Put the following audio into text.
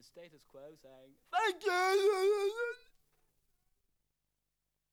the status quo saying, Thank you!